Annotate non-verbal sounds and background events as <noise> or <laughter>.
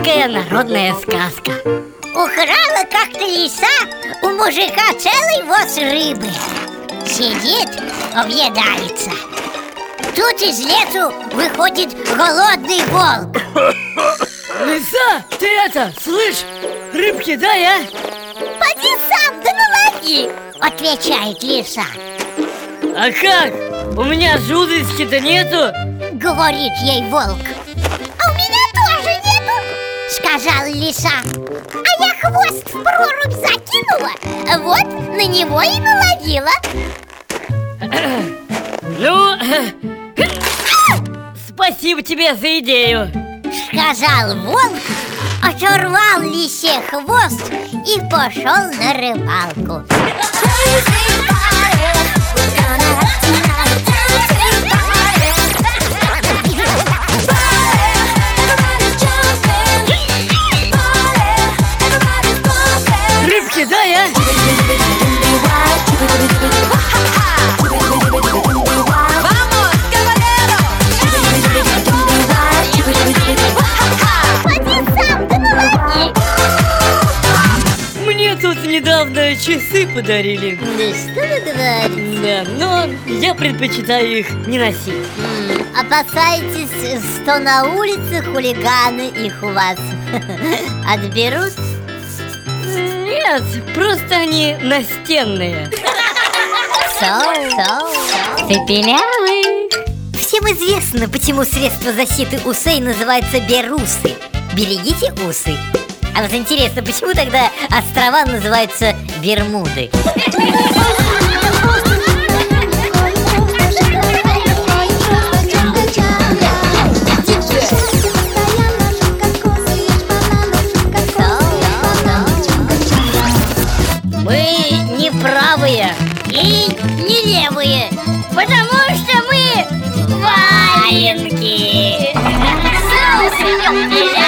народная сказка. Украла как-то лиса у мужика целый воз рыбы. Сидит, объедается. Тут из лесу выходит голодный волк. <coughs> Лиса, ты это, слышь, рыбки дай, а? Поди сам, да налови Отвечает лиса. А как? У меня жудости-то нету. Говорит ей волк Сказала лиса А я хвост в прорубь закинула. Вот на него и наловила. Ну, <coughs> спасибо тебе за идею. Сказал волк Оторвал лисе хвост И пошел на рыбалку недавно часы подарили. Да что вы говорите? Да, но я предпочитаю их не носить. М, Опасаетесь, что на улице хулиганы их у вас <laughs> отберут? Нет, просто они настенные. Цепелявый Всем известно, почему средство защиты усей называется берусы. Берегите усы А вот интересно, почему тогда острова называются Бермуды? Мы не правые и не левые Потому что мы валенки Соус